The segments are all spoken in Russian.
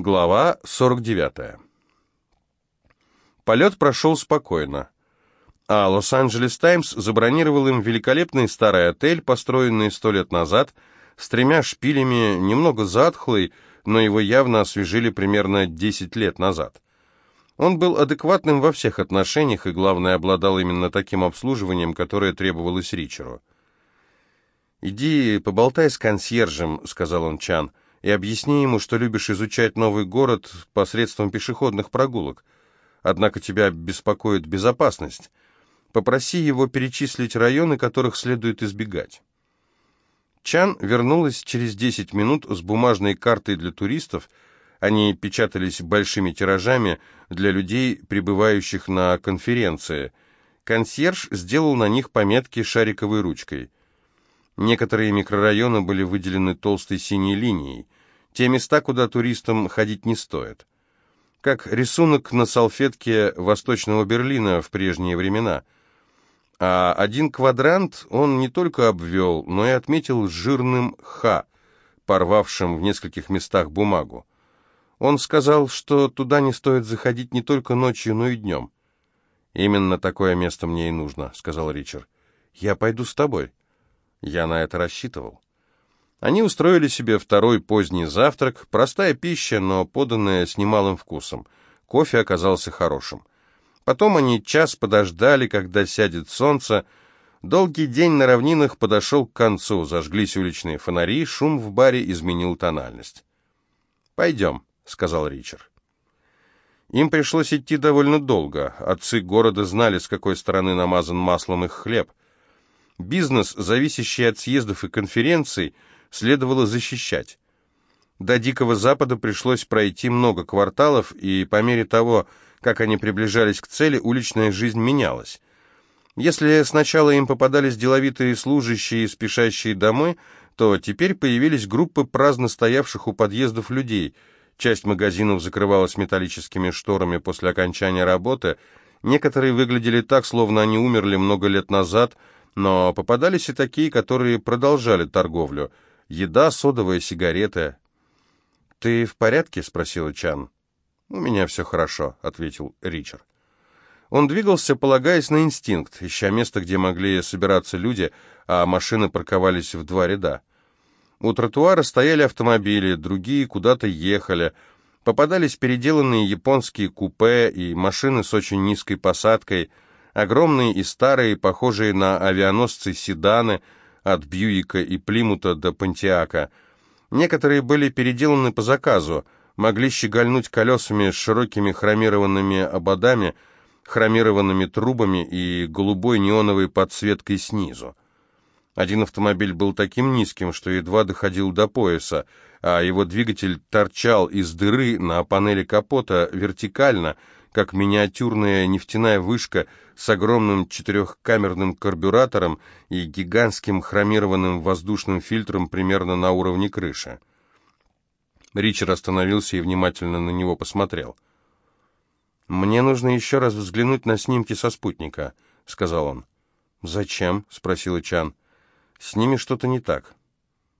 Глава 49. Полет прошел спокойно, а Лос-Анджелес Таймс забронировал им великолепный старый отель, построенный сто лет назад, с тремя шпилями, немного затхлый, но его явно освежили примерно 10 лет назад. Он был адекватным во всех отношениях и, главное, обладал именно таким обслуживанием, которое требовалось Ричеру. «Иди поболтай с консьержем», — сказал он Чан, — и объясни ему, что любишь изучать новый город посредством пешеходных прогулок. Однако тебя беспокоит безопасность. Попроси его перечислить районы, которых следует избегать. Чан вернулась через 10 минут с бумажной картой для туристов. Они печатались большими тиражами для людей, прибывающих на конференции. Консьерж сделал на них пометки шариковой ручкой. Некоторые микрорайоны были выделены толстой синей линией. Те места, куда туристам ходить не стоит. Как рисунок на салфетке Восточного Берлина в прежние времена. А один квадрант он не только обвел, но и отметил жирным «Х», порвавшим в нескольких местах бумагу. Он сказал, что туда не стоит заходить не только ночью, но и днем. «Именно такое место мне и нужно», — сказал Ричард. «Я пойду с тобой». Я на это рассчитывал. Они устроили себе второй поздний завтрак, простая пища, но поданная с немалым вкусом. Кофе оказался хорошим. Потом они час подождали, когда сядет солнце. Долгий день на равнинах подошел к концу, зажглись уличные фонари, шум в баре изменил тональность. «Пойдем», — сказал Ричард. Им пришлось идти довольно долго. Отцы города знали, с какой стороны намазан маслом их хлеб. Бизнес, зависящий от съездов и конференций, следовало защищать. До Дикого Запада пришлось пройти много кварталов, и по мере того, как они приближались к цели, уличная жизнь менялась. Если сначала им попадались деловитые служащие, спешащие домой, то теперь появились группы праздно стоявших у подъездов людей. Часть магазинов закрывалась металлическими шторами после окончания работы, некоторые выглядели так, словно они умерли много лет назад – но попадались и такие, которые продолжали торговлю. Еда, содовые сигареты. «Ты в порядке?» — спросила Чан. «У меня все хорошо», — ответил Ричард. Он двигался, полагаясь на инстинкт, ища место, где могли собираться люди, а машины парковались в два ряда. У тротуара стояли автомобили, другие куда-то ехали. Попадались переделанные японские купе и машины с очень низкой посадкой — Огромные и старые, похожие на авианосцы седаны, от Бьюика и Плимута до Пантиака. Некоторые были переделаны по заказу, могли щегольнуть колесами с широкими хромированными ободами, хромированными трубами и голубой неоновой подсветкой снизу. Один автомобиль был таким низким, что едва доходил до пояса, а его двигатель торчал из дыры на панели капота вертикально, как миниатюрная нефтяная вышка с огромным четырехкамерным карбюратором и гигантским хромированным воздушным фильтром примерно на уровне крыши. Ричард остановился и внимательно на него посмотрел. «Мне нужно еще раз взглянуть на снимки со спутника», — сказал он. «Зачем?» — спросила Чан. «С ними что-то не так».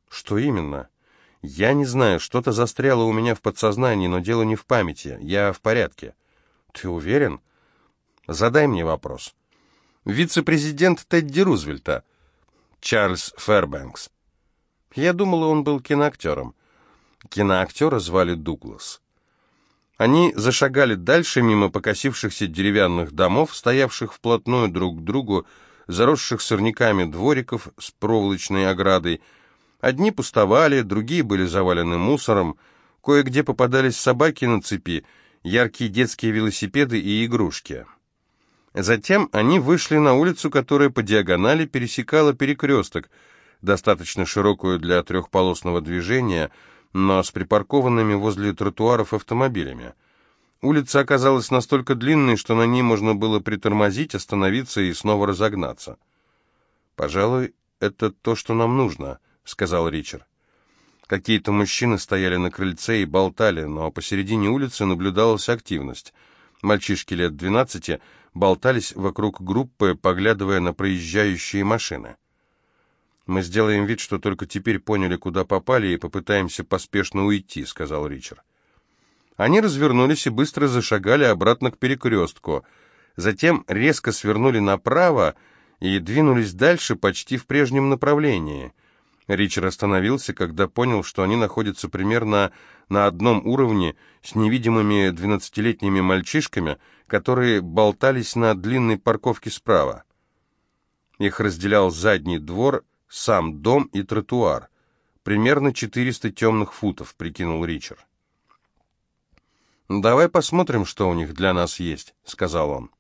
«Что именно?» «Я не знаю, что-то застряло у меня в подсознании, но дело не в памяти. Я в порядке». «Ты уверен?» «Задай мне вопрос». «Вице-президент Тедди Рузвельта, Чарльз Фэрбэнкс». Я думала, он был киноактером. Киноактера звали Дуглас. Они зашагали дальше мимо покосившихся деревянных домов, стоявших вплотную друг к другу, заросших сорняками двориков с проволочной оградой. Одни пустовали, другие были завалены мусором, кое-где попадались собаки на цепи, яркие детские велосипеды и игрушки. Затем они вышли на улицу, которая по диагонали пересекала перекресток, достаточно широкую для трехполосного движения, но с припаркованными возле тротуаров автомобилями. Улица оказалась настолько длинной, что на ней можно было притормозить, остановиться и снова разогнаться. «Пожалуй, это то, что нам нужно», — сказал Ричард. Какие-то мужчины стояли на крыльце и болтали, но посередине улицы наблюдалась активность. Мальчишки лет двенадцати болтались вокруг группы, поглядывая на проезжающие машины. «Мы сделаем вид, что только теперь поняли, куда попали, и попытаемся поспешно уйти», — сказал Ричард. Они развернулись и быстро зашагали обратно к перекрестку. Затем резко свернули направо и двинулись дальше почти в прежнем направлении. Ричард остановился, когда понял, что они находятся примерно на одном уровне с невидимыми двенадцатилетними мальчишками, которые болтались на длинной парковке справа. Их разделял задний двор, сам дом и тротуар. Примерно 400 темных футов, прикинул Ричард. «Давай посмотрим, что у них для нас есть», — сказал он.